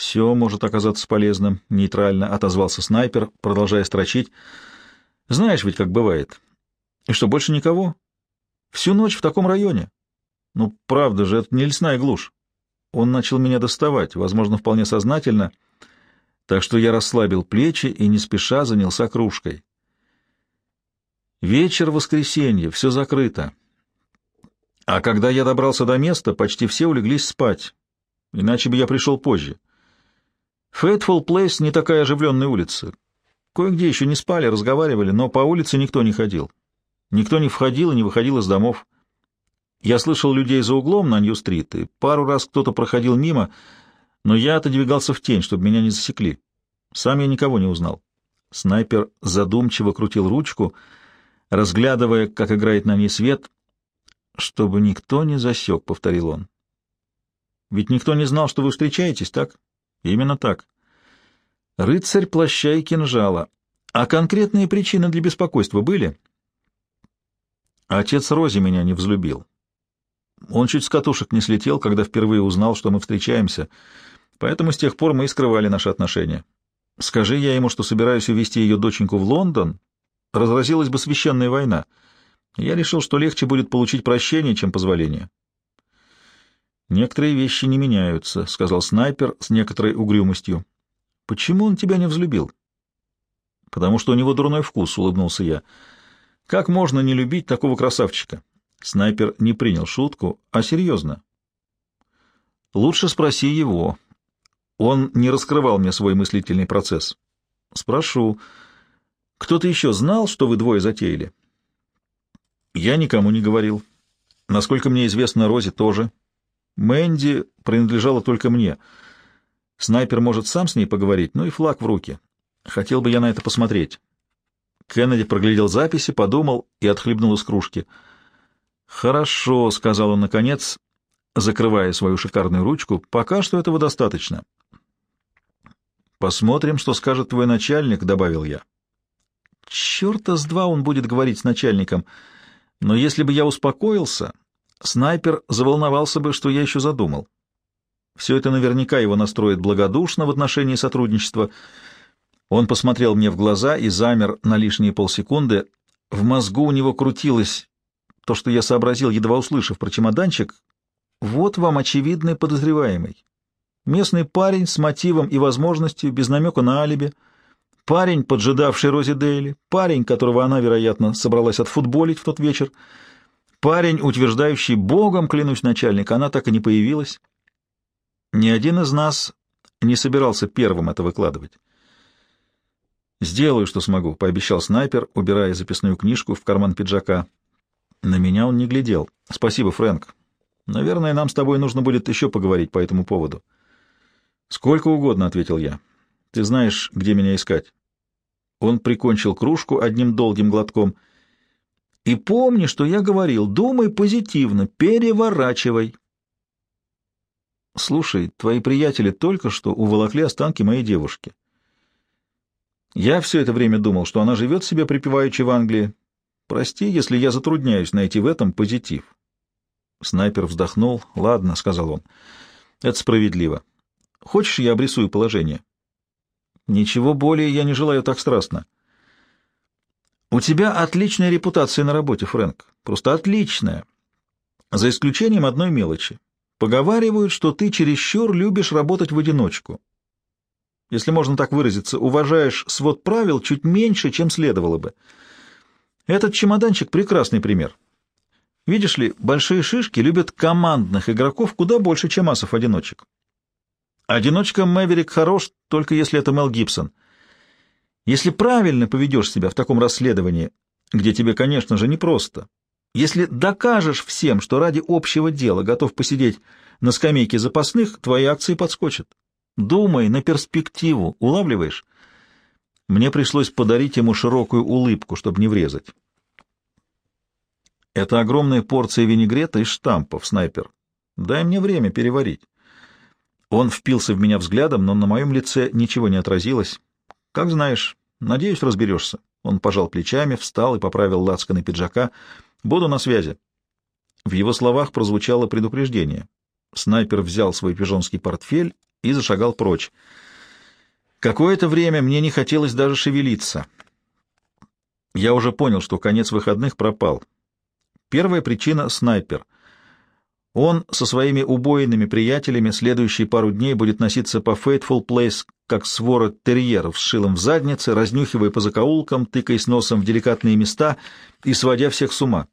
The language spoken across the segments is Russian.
Все может оказаться полезным, — нейтрально отозвался снайпер, продолжая строчить. Знаешь ведь, как бывает. И что, больше никого? Всю ночь в таком районе? Ну, правда же, это не лесная глушь. Он начал меня доставать, возможно, вполне сознательно, так что я расслабил плечи и не спеша занялся кружкой. Вечер воскресенье, все закрыто. А когда я добрался до места, почти все улеглись спать, иначе бы я пришел позже. Фейтфул Плейс не такая оживленная улица. Кое-где еще не спали, разговаривали, но по улице никто не ходил. Никто не входил и не выходил из домов. Я слышал людей за углом на Нью-стрит, и пару раз кто-то проходил мимо, но я отодвигался в тень, чтобы меня не засекли. Сам я никого не узнал. Снайпер задумчиво крутил ручку, разглядывая, как играет на ней свет. «Чтобы никто не засек», — повторил он. «Ведь никто не знал, что вы встречаетесь, так?» «Именно так». «Рыцарь плаща и кинжала. А конкретные причины для беспокойства были?» Отец Рози меня не взлюбил. Он чуть с катушек не слетел, когда впервые узнал, что мы встречаемся, поэтому с тех пор мы и скрывали наши отношения. Скажи я ему, что собираюсь увезти ее доченьку в Лондон, разразилась бы священная война. Я решил, что легче будет получить прощение, чем позволение. «Некоторые вещи не меняются», — сказал снайпер с некоторой угрюмостью. «Почему он тебя не взлюбил?» «Потому что у него дурной вкус», — улыбнулся я. Как можно не любить такого красавчика? Снайпер не принял шутку, а серьезно. Лучше спроси его. Он не раскрывал мне свой мыслительный процесс. Спрошу. Кто-то еще знал, что вы двое затеяли? Я никому не говорил. Насколько мне известно, Розе тоже. Мэнди принадлежала только мне. Снайпер может сам с ней поговорить, ну и флаг в руки. Хотел бы я на это посмотреть. Кеннеди проглядел записи, подумал и отхлебнул из кружки. «Хорошо», — сказал он наконец, закрывая свою шикарную ручку, — «пока что этого достаточно». «Посмотрим, что скажет твой начальник», — добавил я. «Черта с два он будет говорить с начальником. Но если бы я успокоился, снайпер заволновался бы, что я еще задумал. Все это наверняка его настроит благодушно в отношении сотрудничества, — он посмотрел мне в глаза и замер на лишние полсекунды. В мозгу у него крутилось то, что я сообразил, едва услышав про чемоданчик. Вот вам очевидный подозреваемый. Местный парень с мотивом и возможностью, без намека на алиби. Парень, поджидавший Рози Дейли. Парень, которого она, вероятно, собралась отфутболить в тот вечер. Парень, утверждающий «Богом, клянусь, начальник», она так и не появилась. Ни один из нас не собирался первым это выкладывать. «Сделаю, что смогу», — пообещал снайпер, убирая записную книжку в карман пиджака. На меня он не глядел. «Спасибо, Фрэнк. Наверное, нам с тобой нужно будет еще поговорить по этому поводу». «Сколько угодно», — ответил я. «Ты знаешь, где меня искать». Он прикончил кружку одним долгим глотком. «И помни, что я говорил, думай позитивно, переворачивай». «Слушай, твои приятели только что уволокли останки моей девушки. Я все это время думал, что она живет себе припеваючи в Англии. Прости, если я затрудняюсь найти в этом позитив. Снайпер вздохнул. «Ладно», — сказал он, — «это справедливо. Хочешь, я обрисую положение?» «Ничего более я не желаю так страстно». «У тебя отличная репутация на работе, Фрэнк. Просто отличная. За исключением одной мелочи. Поговаривают, что ты чересчур любишь работать в одиночку если можно так выразиться, уважаешь свод правил чуть меньше, чем следовало бы. Этот чемоданчик — прекрасный пример. Видишь ли, большие шишки любят командных игроков куда больше, чем асов-одиночек. Одиночка Мэверик хорош, только если это Мел Гибсон. Если правильно поведешь себя в таком расследовании, где тебе, конечно же, непросто, если докажешь всем, что ради общего дела готов посидеть на скамейке запасных, твои акции подскочат. Думай на перспективу, улавливаешь? Мне пришлось подарить ему широкую улыбку, чтобы не врезать. Это огромная порция винегрета и штампов, снайпер. Дай мне время переварить. Он впился в меня взглядом, но на моем лице ничего не отразилось. Как знаешь, надеюсь, разберешься. Он пожал плечами, встал и поправил лацканы пиджака. Буду на связи. В его словах прозвучало предупреждение. Снайпер взял свой пижонский портфель и зашагал прочь. Какое-то время мне не хотелось даже шевелиться. Я уже понял, что конец выходных пропал. Первая причина — снайпер. Он со своими убойными приятелями следующие пару дней будет носиться по Fateful Place, как свора терьеров с шилом в заднице, разнюхивая по закоулкам, тыкаясь носом в деликатные места и сводя всех с ума.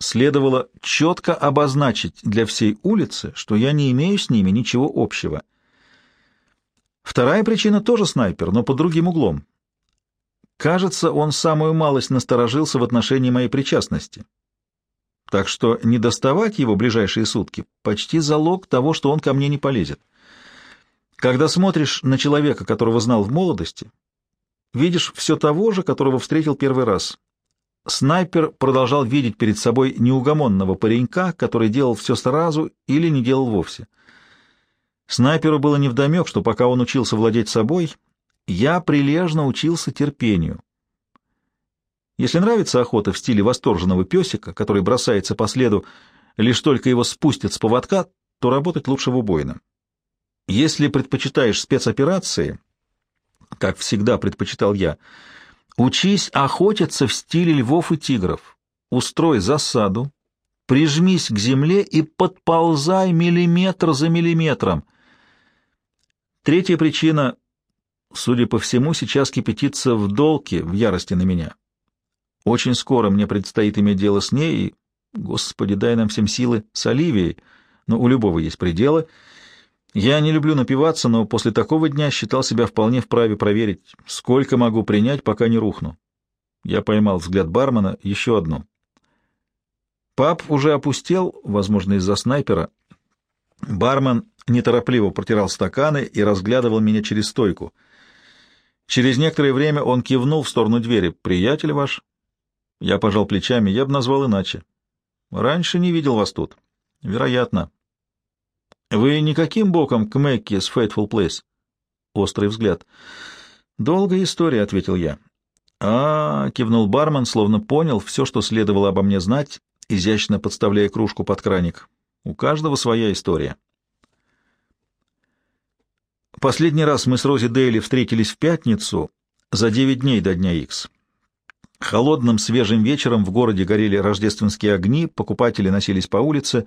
Следовало четко обозначить для всей улицы, что я не имею с ними ничего общего. Вторая причина тоже снайпер, но под другим углом. Кажется, он самую малость насторожился в отношении моей причастности. Так что не доставать его ближайшие сутки — почти залог того, что он ко мне не полезет. Когда смотришь на человека, которого знал в молодости, видишь все того же, которого встретил первый раз. Снайпер продолжал видеть перед собой неугомонного паренька, который делал все сразу или не делал вовсе. Снайперу было невдомек, что пока он учился владеть собой, я прилежно учился терпению. Если нравится охота в стиле восторженного песика, который бросается по следу, лишь только его спустят с поводка, то работать лучше в убойном. Если предпочитаешь спецоперации, как всегда предпочитал я, учись охотиться в стиле львов и тигров. Устрой засаду, прижмись к земле и подползай миллиметр за миллиметром. Третья причина, судя по всему, сейчас кипятится в долге, в ярости на меня. Очень скоро мне предстоит иметь дело с ней, и, Господи, дай нам всем силы, с Оливией, но у любого есть пределы. Я не люблю напиваться, но после такого дня считал себя вполне вправе проверить, сколько могу принять, пока не рухну. Я поймал взгляд бармена, еще одну. Пап уже опустел, возможно, из-за снайпера. Бармен неторопливо протирал стаканы и разглядывал меня через стойку. Через некоторое время он кивнул в сторону двери. «Приятель ваш?» Я пожал плечами, я бы назвал иначе. «Раньше не видел вас тут». «Вероятно». «Вы никаким боком к Мэкке с Fateful Place?» Острый взгляд. «Долгая история», — ответил я. -а, -а кивнул бармен, словно понял все, что следовало обо мне знать, изящно подставляя кружку под краник. «У каждого своя история». Последний раз мы с Рози Дейли встретились в пятницу за девять дней до Дня Икс. Холодным свежим вечером в городе горели рождественские огни, покупатели носились по улице,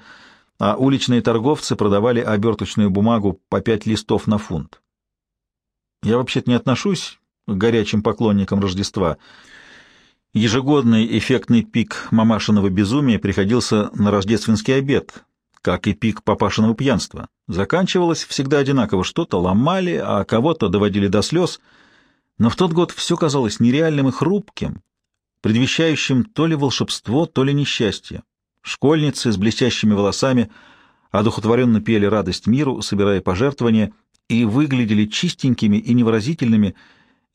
а уличные торговцы продавали оберточную бумагу по пять листов на фунт. Я вообще-то не отношусь к горячим поклонникам Рождества. Ежегодный эффектный пик мамашиного безумия приходился на рождественский обед, как и пик папашиного пьянства. Заканчивалось всегда одинаково, что-то ломали, а кого-то доводили до слез, но в тот год все казалось нереальным и хрупким, предвещающим то ли волшебство, то ли несчастье. Школьницы с блестящими волосами одухотворенно пели радость миру, собирая пожертвования, и выглядели чистенькими и невыразительными.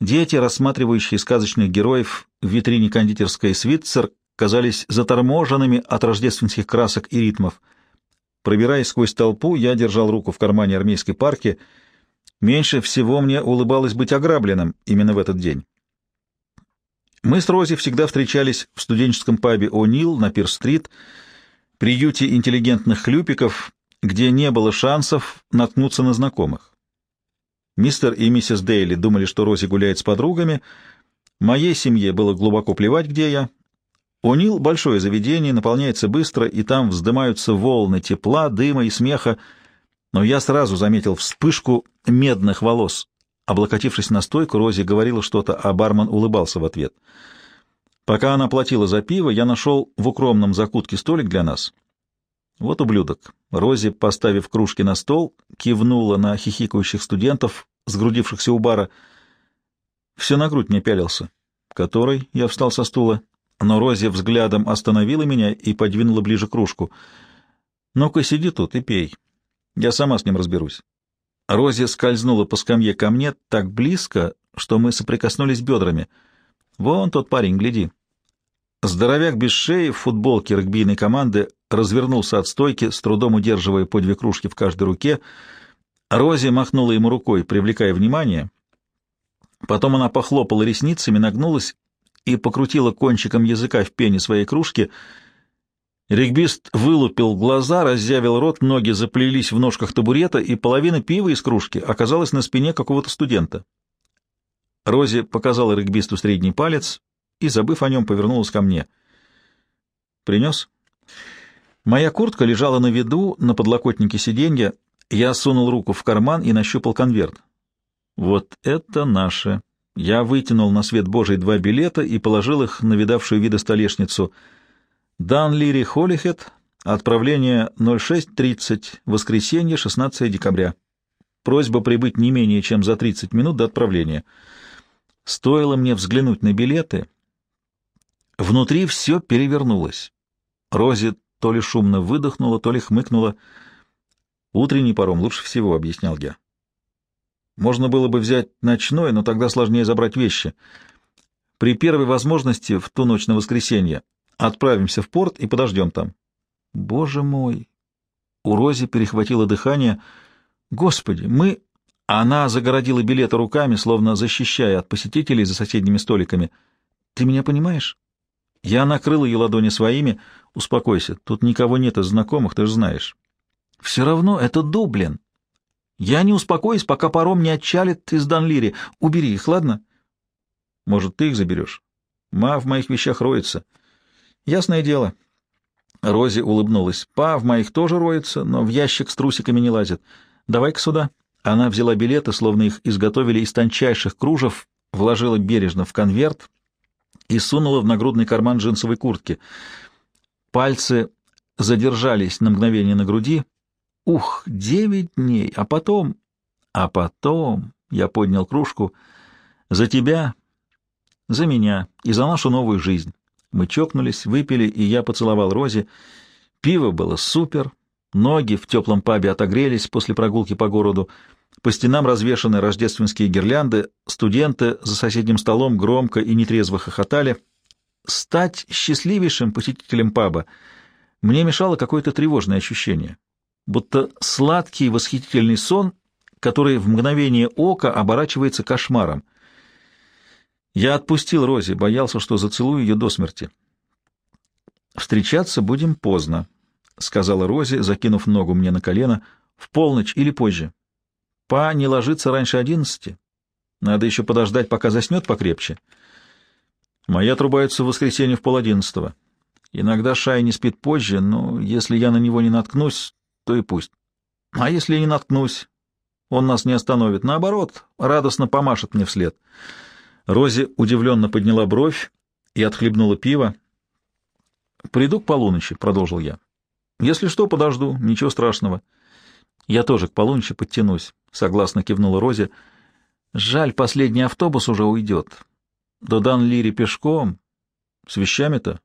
Дети, рассматривающие сказочных героев в витрине кондитерской «Свитцер», казались заторможенными от рождественских красок и ритмов — Пробираясь сквозь толпу, я держал руку в кармане армейской парки. Меньше всего мне улыбалось быть ограбленным именно в этот день. Мы с Рози всегда встречались в студенческом пабе «О'Нил» на Пир-стрит, приюте интеллигентных хлюпиков, где не было шансов наткнуться на знакомых. Мистер и миссис Дейли думали, что Рози гуляет с подругами. Моей семье было глубоко плевать, где я. Унил — большое заведение, наполняется быстро, и там вздымаются волны тепла, дыма и смеха, но я сразу заметил вспышку медных волос. Облокотившись на стойку, Рози говорила что-то, а бармен улыбался в ответ. Пока она платила за пиво, я нашел в укромном закутке столик для нас. Вот ублюдок. Рози, поставив кружки на стол, кивнула на хихикающих студентов, сгрудившихся у бара. Все на грудь мне пялился. Который, я встал со стула, но Рози взглядом остановила меня и подвинула ближе кружку. «Ну-ка, сиди тут и пей. Я сама с ним разберусь». Рози скользнула по скамье ко мне так близко, что мы соприкоснулись бедрами. «Вон тот парень, гляди». Здоровяк без шеи в футболке регбийной команды развернулся от стойки, с трудом удерживая по две кружки в каждой руке. Рози махнула ему рукой, привлекая внимание. Потом она похлопала ресницами, нагнулась и покрутила кончиком языка в пене своей кружки. Регбист вылупил глаза, разъявил рот, ноги заплелись в ножках табурета, и половина пива из кружки оказалась на спине какого-то студента. Рози показала регбисту средний палец и, забыв о нем, повернулась ко мне. «Принес?» Моя куртка лежала на виду, на подлокотнике сиденья. Я сунул руку в карман и нащупал конверт. «Вот это наше!» Я вытянул на свет Божий два билета и положил их на видавшую вида столешницу — Дан Лири Холлихет, отправление 06.30, воскресенье, 16 декабря. Просьба прибыть не менее чем за 30 минут до отправления. Стоило мне взглянуть на билеты. Внутри все перевернулось. Рози то ли шумно выдохнула, то ли хмыкнула. «Утренний паром лучше всего», — объяснял я. «Можно было бы взять ночной, но тогда сложнее забрать вещи. При первой возможности в ту ночь на воскресенье Отправимся в порт и подождем там. Боже мой! У Рози перехватило дыхание. Господи, мы... Она загородила билеты руками, словно защищая от посетителей за соседними столиками. Ты меня понимаешь? Я накрыл ее ладони своими. Успокойся, тут никого нет из знакомых, ты же знаешь. Все равно это Дублин. Я не успокоюсь, пока паром не отчалит из Данлири. Убери их, ладно? Может, ты их заберешь? Ма в моих вещах роется. — Ясное дело. Рози улыбнулась. Па в моих тоже роется, но в ящик с трусиками не лазит. Давай-ка сюда. Она взяла билеты, словно их изготовили из тончайших кружев, вложила бережно в конверт и сунула в нагрудный карман джинсовой куртки. Пальцы задержались на мгновение на груди. Ух, девять дней, а потом... А потом... Я поднял кружку. За тебя, за меня и за нашу новую жизнь. Мы чокнулись, выпили, и я поцеловал Рози. Пиво было супер, ноги в теплом пабе отогрелись после прогулки по городу, по стенам развешаны рождественские гирлянды, студенты за соседним столом громко и нетрезво хохотали. Стать счастливейшим посетителем паба мне мешало какое-то тревожное ощущение, будто сладкий восхитительный сон, который в мгновение ока оборачивается кошмаром — я отпустил Рози, боялся, что зацелую ее до смерти. «Встречаться будем поздно», — сказала Рози, закинув ногу мне на колено, — «в полночь или позже. Па не ложится раньше одиннадцати. Надо еще подождать, пока заснет покрепче. Мои отрубаются в воскресенье в полодиннадцатого. Иногда Шай не спит позже, но если я на него не наткнусь, то и пусть. А если не наткнусь, он нас не остановит. Наоборот, радостно помашет мне вслед». Рози удивленно подняла бровь и отхлебнула пиво. «Приду к полуночи», — продолжил я. «Если что, подожду, ничего страшного». «Я тоже к полуночи подтянусь», — согласно кивнула Рози. «Жаль, последний автобус уже уйдет. До Дан-Лири пешком. С вещами-то.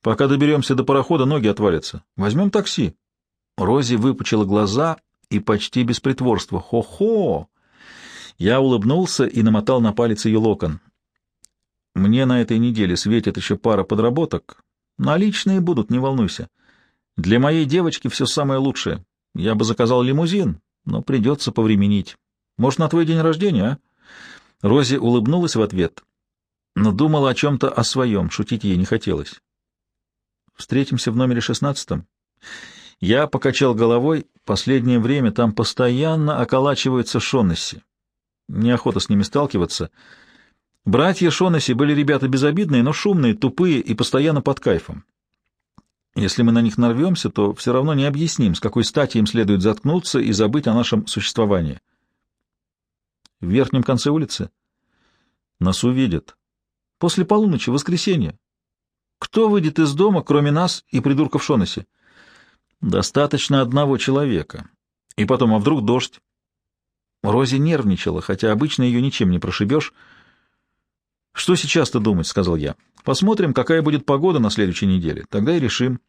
Пока доберемся до парохода, ноги отвалятся. Возьмем такси». Рози выпучила глаза и почти без притворства. «Хо-хо! Я улыбнулся и намотал на палец ее локон. Мне на этой неделе светит еще пара подработок. Наличные будут, не волнуйся. Для моей девочки все самое лучшее. Я бы заказал лимузин, но придется повременить. Может, на твой день рождения, а? Рози улыбнулась в ответ, но думала о чем-то о своем, шутить ей не хотелось. Встретимся в номере шестнадцатом. Я покачал головой, последнее время там постоянно околачиваются Шоннесси. Неохота с ними сталкиваться. Братья Шонесси были ребята безобидные, но шумные, тупые и постоянно под кайфом. Если мы на них нарвемся, то все равно не объясним, с какой стати им следует заткнуться и забыть о нашем существовании. В верхнем конце улицы нас увидят. После полуночи, воскресенье. Кто выйдет из дома, кроме нас и придурков Шонесси? Достаточно одного человека. И потом, а вдруг дождь? Рози нервничала, хотя обычно ее ничем не прошибешь. «Что сейчас-то думать?» — сказал я. «Посмотрим, какая будет погода на следующей неделе. Тогда и решим».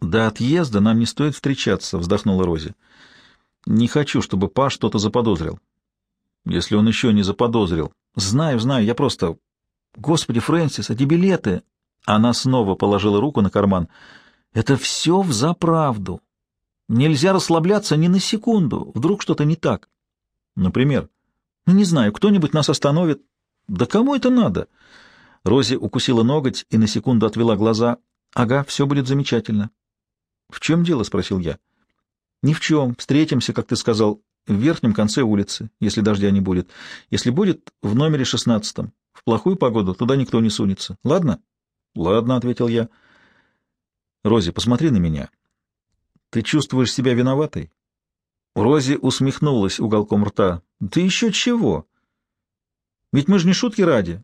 «До отъезда нам не стоит встречаться», — вздохнула Рози. «Не хочу, чтобы Па что-то заподозрил». «Если он еще не заподозрил». «Знаю, знаю, я просто...» «Господи, Фрэнсис, эти билеты...» Она снова положила руку на карман. «Это все взаправду. Нельзя расслабляться ни на секунду. Вдруг что-то не так. Например, ну, не знаю, кто-нибудь нас остановит. Да кому это надо? Рози укусила ноготь и на секунду отвела глаза. Ага, все будет замечательно. В чем дело? спросил я. Ни в чем. Встретимся, как ты сказал, в верхнем конце улицы, если дождя не будет. Если будет, в номере шестнадцатом. В плохую погоду туда никто не сунется. Ладно? Ладно, ответил я. Рози, посмотри на меня. Ты чувствуешь себя виноватой? Рози усмехнулась уголком рта. Ты еще чего? Ведь мы же не шутки ради.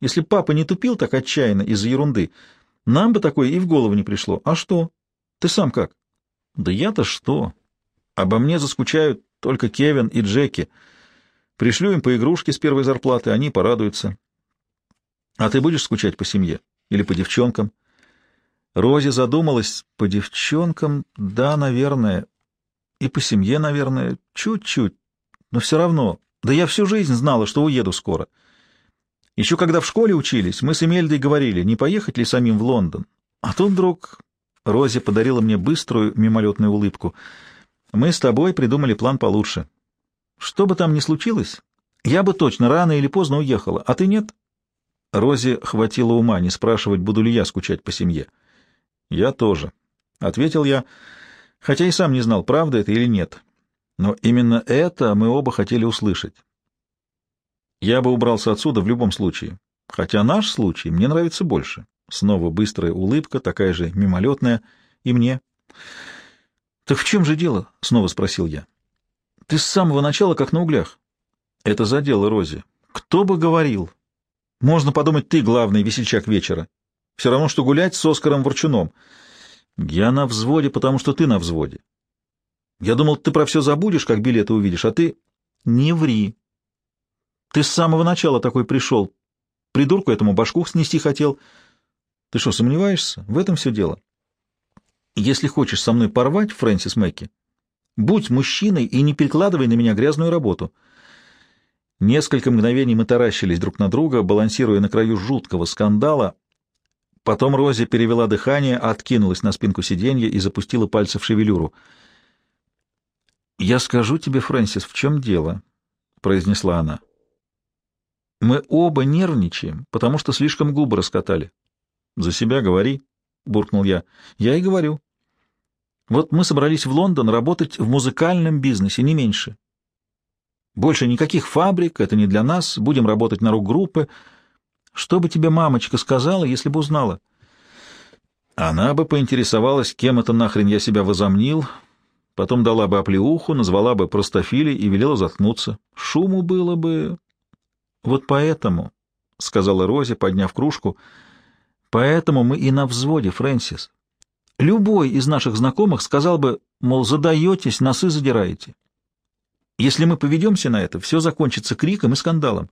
Если папа не тупил так отчаянно из-за ерунды, нам бы такое и в голову не пришло. А что? Ты сам как? Да я-то что? Обо мне заскучают только Кевин и Джеки. Пришлю им по игрушке с первой зарплаты, они порадуются. А ты будешь скучать по семье? Или по девчонкам? Рози задумалась. По девчонкам, да, наверное. И по семье, наверное, чуть-чуть. Но все равно. Да я всю жизнь знала, что уеду скоро. Еще когда в школе учились, мы с Эмельдой говорили, не поехать ли самим в Лондон. А тут вдруг Рози подарила мне быструю мимолетную улыбку. Мы с тобой придумали план получше. Что бы там ни случилось, я бы точно рано или поздно уехала, а ты нет? Рози хватило ума не спрашивать, буду ли я скучать по семье. Я тоже, — ответил я, хотя и сам не знал, правда это или нет. Но именно это мы оба хотели услышать. Я бы убрался отсюда в любом случае, хотя наш случай мне нравится больше. Снова быстрая улыбка, такая же мимолетная, и мне. — Так в чем же дело? — снова спросил я. — Ты с самого начала как на углях. — Это задело Рози. Кто бы говорил? Можно подумать, ты главный весельчак вечера. Все равно, что гулять с Оскаром Ворчуном. Я на взводе, потому что ты на взводе. Я думал, ты про все забудешь, как билеты увидишь, а ты... Не ври. Ты с самого начала такой пришел. Придурку этому башку снести хотел. Ты что, сомневаешься? В этом все дело. Если хочешь со мной порвать, Фрэнсис Мэкки, будь мужчиной и не перекладывай на меня грязную работу. Несколько мгновений мы таращились друг на друга, балансируя на краю жуткого скандала. Потом Рози перевела дыхание, откинулась на спинку сиденья и запустила пальцы в шевелюру. «Я скажу тебе, Фрэнсис, в чем дело?» — произнесла она. Мы оба нервничаем, потому что слишком губы раскатали. — За себя говори, — буркнул я. — Я и говорю. Вот мы собрались в Лондон работать в музыкальном бизнесе, не меньше. Больше никаких фабрик, это не для нас, будем работать на рок-группы. Что бы тебе мамочка сказала, если бы узнала? Она бы поинтересовалась, кем это нахрен я себя возомнил, потом дала бы оплеуху, назвала бы простофилей и велела заткнуться. Шуму было бы... Вот поэтому, — сказала Рози, подняв кружку, — поэтому мы и на взводе, Фрэнсис. Любой из наших знакомых сказал бы, мол, задаетесь, носы задираете. Если мы поведемся на это, все закончится криком и скандалом.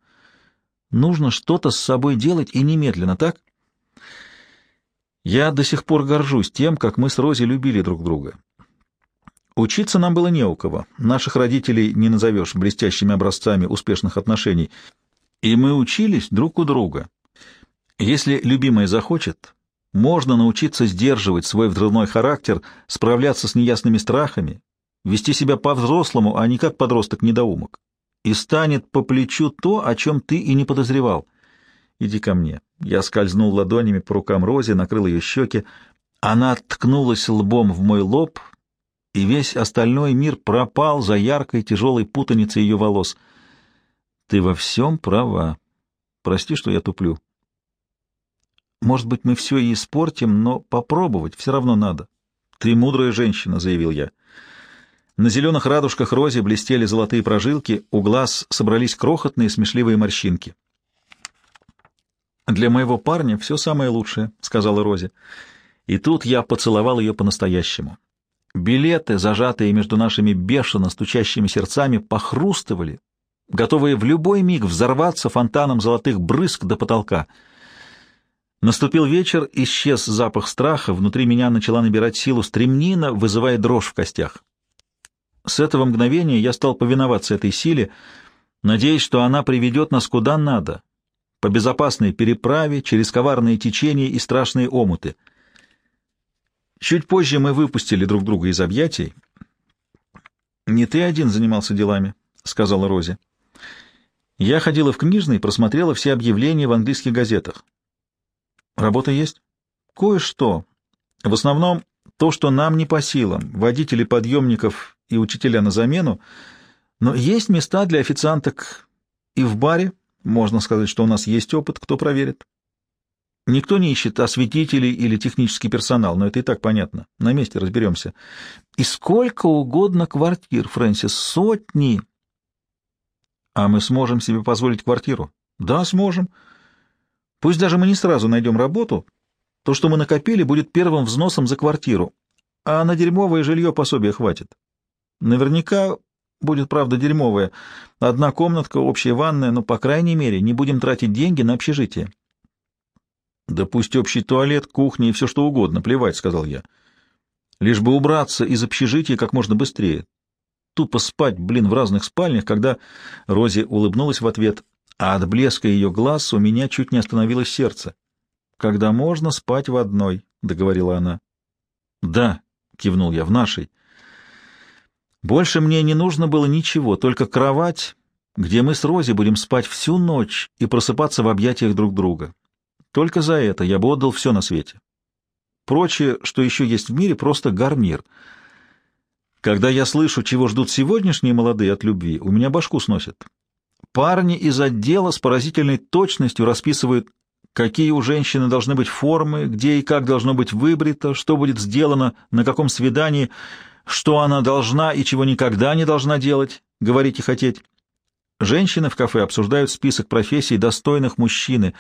Нужно что-то с собой делать и немедленно, так? Я до сих пор горжусь тем, как мы с Рози любили друг друга. Учиться нам было не у кого. Наших родителей не назовешь блестящими образцами успешных отношений — и мы учились друг у друга. Если любимая захочет, можно научиться сдерживать свой взрывной характер, справляться с неясными страхами, вести себя по-взрослому, а не как подросток-недоумок. И станет по плечу то, о чем ты и не подозревал. Иди ко мне. Я скользнул ладонями по рукам Рози, накрыл ее щеки. Она ткнулась лбом в мой лоб, и весь остальной мир пропал за яркой тяжелой путаницей ее волос — ты во всем права. Прости, что я туплю. Может быть, мы все и испортим, но попробовать все равно надо. Ты мудрая женщина, — заявил я. На зеленых радужках рози блестели золотые прожилки, у глаз собрались крохотные смешливые морщинки. «Для моего парня все самое лучшее», — сказала Рози. И тут я поцеловал ее по-настоящему. Билеты, зажатые между нашими бешено стучащими сердцами, похрустывали, готовые в любой миг взорваться фонтаном золотых брызг до потолка. Наступил вечер, исчез запах страха, внутри меня начала набирать силу стремнина, вызывая дрожь в костях. С этого мгновения я стал повиноваться этой силе, надеясь, что она приведет нас куда надо, по безопасной переправе, через коварные течения и страшные омуты. Чуть позже мы выпустили друг друга из объятий. «Не ты один занимался делами», — сказала Рози. Я ходила в книжный и просмотрела все объявления в английских газетах. Работа есть? Кое-что. В основном то, что нам не по силам, водители подъемников и учителя на замену, но есть места для официанток и в баре, можно сказать, что у нас есть опыт, кто проверит. Никто не ищет осветителей или технический персонал, но это и так понятно. На месте разберемся. И сколько угодно квартир, Фрэнсис, сотни. А мы сможем себе позволить квартиру? Да, сможем. Пусть даже мы не сразу найдем работу, то, что мы накопили, будет первым взносом за квартиру, а на дерьмовое жилье пособия хватит. Наверняка будет, правда, дерьмовое. Одна комнатка, общая ванная, но, по крайней мере, не будем тратить деньги на общежитие. Да пусть общий туалет, кухня и все что угодно, плевать, — сказал я. Лишь бы убраться из общежития как можно быстрее. Тупо спать, блин, в разных спальнях, когда Рози улыбнулась в ответ, а от блеска ее глаз у меня чуть не остановилось сердце. «Когда можно спать в одной», — договорила она. «Да», — кивнул я, — «в нашей». Больше мне не нужно было ничего, только кровать, где мы с Рози будем спать всю ночь и просыпаться в объятиях друг друга. Только за это я бы отдал все на свете. Прочее, что еще есть в мире, просто гарнир. Когда я слышу, чего ждут сегодняшние молодые от любви, у меня башку сносят. Парни из отдела с поразительной точностью расписывают, какие у женщины должны быть формы, где и как должно быть выбрито, что будет сделано, на каком свидании, что она должна и чего никогда не должна делать, говорить и хотеть. Женщины в кафе обсуждают список профессий достойных мужчины,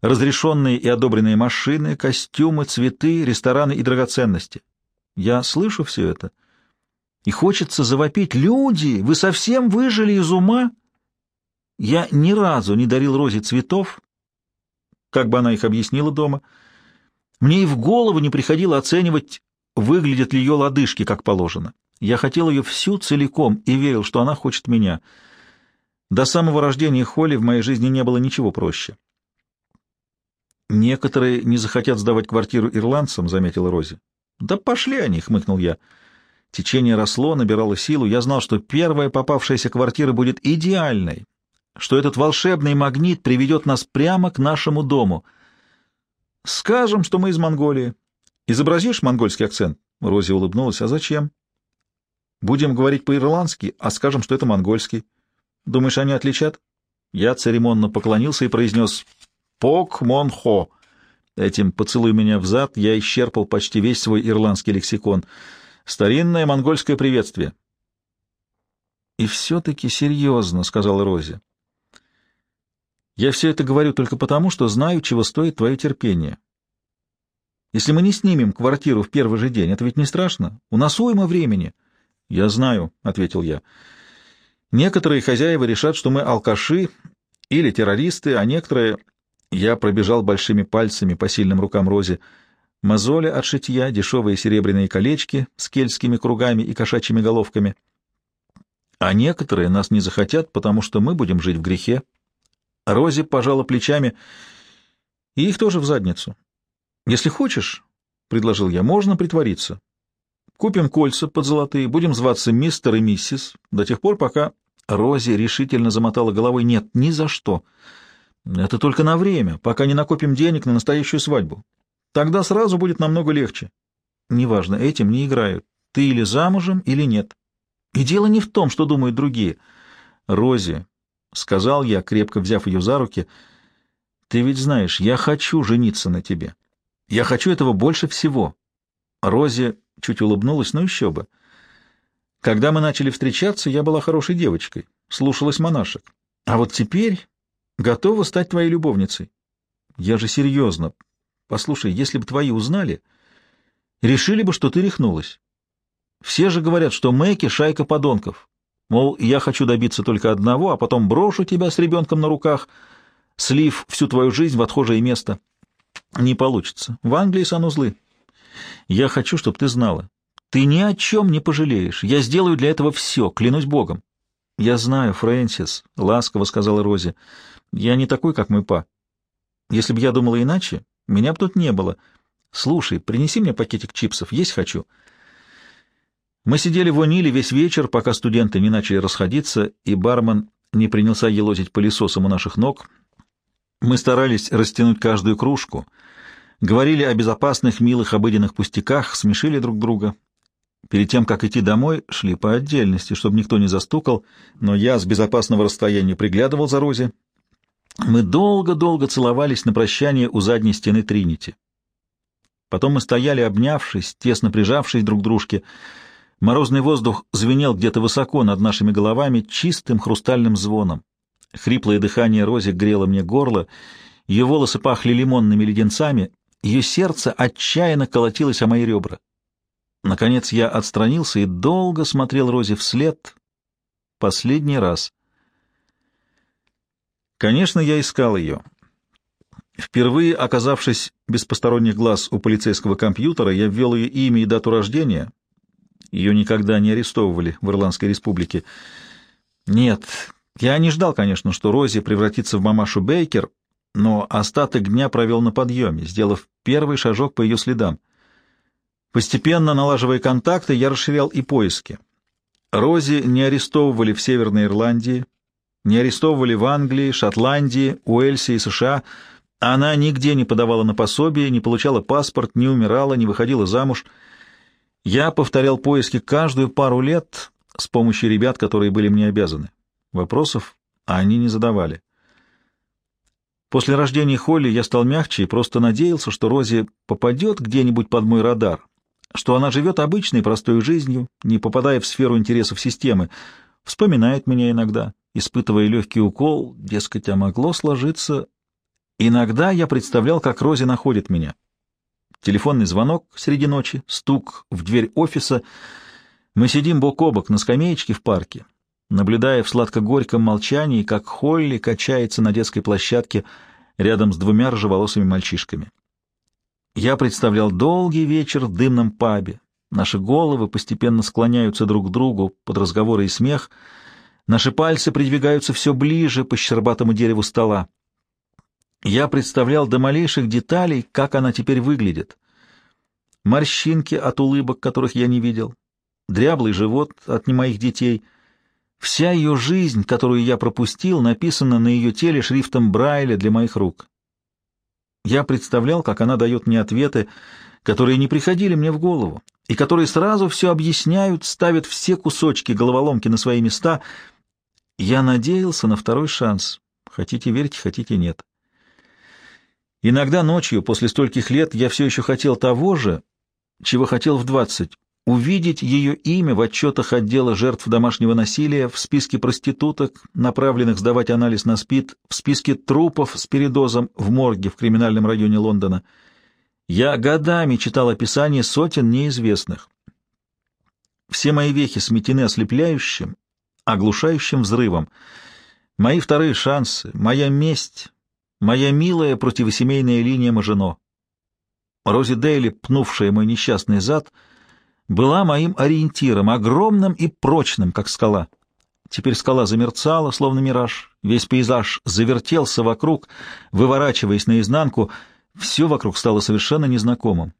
разрешенные и одобренные машины, костюмы, цветы, рестораны и драгоценности. Я слышу все это, и хочется завопить. «Люди, вы совсем выжили из ума?» Я ни разу не дарил Розе цветов, как бы она их объяснила дома. Мне и в голову не приходило оценивать, выглядят ли ее лодыжки как положено. Я хотел ее всю целиком и верил, что она хочет меня. До самого рождения Холли в моей жизни не было ничего проще. «Некоторые не захотят сдавать квартиру ирландцам», — заметила Рози. «Да пошли они», — хмыкнул я. Течение росло, набирало силу. Я знал, что первая попавшаяся квартира будет идеальной, что этот волшебный магнит приведет нас прямо к нашему дому. Скажем, что мы из Монголии. Изобразишь монгольский акцент? Рози улыбнулась. А зачем? Будем говорить по-ирландски, а скажем, что это монгольский. Думаешь, они отличат? Я церемонно поклонился и произнес «Пок мон хо». Этим «поцелуй меня взад» я исчерпал почти весь свой ирландский лексикон. Старинное монгольское приветствие. «И все-таки серьезно», — сказала Рози. Я все это говорю только потому, что знаю, чего стоит твое терпение. Если мы не снимем квартиру в первый же день, это ведь не страшно. У нас уйма времени. — Я знаю, — ответил я. Некоторые хозяева решат, что мы алкаши или террористы, а некоторые... Я пробежал большими пальцами по сильным рукам Рози. Мозоли от шитья, дешевые серебряные колечки с кельтскими кругами и кошачьими головками. А некоторые нас не захотят, потому что мы будем жить в грехе, Рози пожала плечами, и их тоже в задницу. «Если хочешь, — предложил я, — можно притвориться. Купим кольца под золотые, будем зваться мистер и миссис, до тех пор, пока...» Рози решительно замотала головой. «Нет, ни за что. Это только на время, пока не накопим денег на настоящую свадьбу. Тогда сразу будет намного легче. Неважно, этим не играют. Ты или замужем, или нет. И дело не в том, что думают другие. Рози, — сказал я, крепко взяв ее за руки, — ты ведь знаешь, я хочу жениться на тебе. Я хочу этого больше всего. Рози чуть улыбнулась, но еще бы. Когда мы начали встречаться, я была хорошей девочкой, слушалась монашек. А вот теперь готова стать твоей любовницей. Я же серьезно. Послушай, если бы твои узнали, решили бы, что ты рехнулась. Все же говорят, что Мэки — шайка подонков. Мол, я хочу добиться только одного, а потом брошу тебя с ребенком на руках, слив всю твою жизнь в отхожее место. Не получится. В Англии санузлы. Я хочу, чтобы ты знала. Ты ни о чем не пожалеешь. Я сделаю для этого все, клянусь Богом. Я знаю, Фрэнсис, — ласково сказала Рози. Я не такой, как мой па. Если бы я думала иначе, меня бы тут не было. Слушай, принеси мне пакетик чипсов, есть хочу. — мы сидели в Ониле весь вечер, пока студенты не начали расходиться, и бармен не принялся елозить пылесосом у наших ног. Мы старались растянуть каждую кружку, говорили о безопасных, милых, обыденных пустяках, смешили друг друга. Перед тем, как идти домой, шли по отдельности, чтобы никто не застукал, но я с безопасного расстояния приглядывал за Рози. Мы долго-долго целовались на прощание у задней стены Тринити. Потом мы стояли, обнявшись, тесно прижавшись друг к дружке. Морозный воздух звенел где-то высоко над нашими головами чистым хрустальным звоном. Хриплое дыхание Рози грело мне горло, ее волосы пахли лимонными леденцами, ее сердце отчаянно колотилось о мои ребра. Наконец я отстранился и долго смотрел Рози вслед. Последний раз. Конечно, я искал ее. Впервые оказавшись без посторонних глаз у полицейского компьютера, я ввел ее имя и дату рождения. Ее никогда не арестовывали в Ирландской республике. Нет, я не ждал, конечно, что Рози превратится в мамашу Бейкер, но остаток дня провел на подъеме, сделав первый шажок по ее следам. Постепенно налаживая контакты, я расширял и поиски. Рози не арестовывали в Северной Ирландии, не арестовывали в Англии, Шотландии, Уэльсе и США. Она нигде не подавала на пособие, не получала паспорт, не умирала, не выходила замуж. Я повторял поиски каждую пару лет с помощью ребят, которые были мне обязаны. Вопросов они не задавали. После рождения Холли я стал мягче и просто надеялся, что Рози попадет где-нибудь под мой радар, что она живет обычной простой жизнью, не попадая в сферу интересов системы, вспоминает меня иногда, испытывая легкий укол, дескать, а могло сложиться. Иногда я представлял, как Рози находит меня. Телефонный звонок среди ночи, стук в дверь офиса. Мы сидим бок о бок на скамеечке в парке, наблюдая в сладко-горьком молчании, как Холли качается на детской площадке рядом с двумя рыжеволосыми мальчишками. Я представлял долгий вечер в дымном пабе. Наши головы постепенно склоняются друг к другу под разговоры и смех. Наши пальцы придвигаются все ближе по щербатому дереву стола. Я представлял до малейших деталей, как она теперь выглядит. Морщинки от улыбок, которых я не видел, дряблый живот от не моих детей — Вся ее жизнь, которую я пропустил, написана на ее теле шрифтом Брайля для моих рук. Я представлял, как она дает мне ответы, которые не приходили мне в голову, и которые сразу все объясняют, ставят все кусочки головоломки на свои места. Я надеялся на второй шанс. Хотите верьте, хотите нет. Иногда ночью, после стольких лет, я все еще хотел того же, чего хотел в двадцать увидеть ее имя в отчетах отдела жертв домашнего насилия, в списке проституток, направленных сдавать анализ на СПИД, в списке трупов с передозом в морге в криминальном районе Лондона. Я годами читал описание сотен неизвестных. Все мои вехи сметены ослепляющим, оглушающим взрывом. Мои вторые шансы, моя месть, моя милая противосемейная линия Мажино. Рози Дейли, пнувшая мой несчастный зад — была моим ориентиром, огромным и прочным, как скала. Теперь скала замерцала, словно мираж, весь пейзаж завертелся вокруг, выворачиваясь наизнанку, все вокруг стало совершенно незнакомым.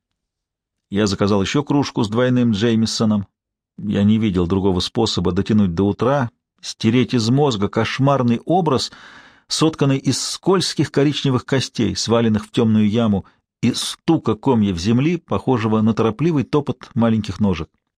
Я заказал еще кружку с двойным Джеймисоном. Я не видел другого способа дотянуть до утра, стереть из мозга кошмарный образ, сотканный из скользких коричневых костей, сваленных в темную яму, и стука комьев земли, похожего на торопливый топот маленьких ножек.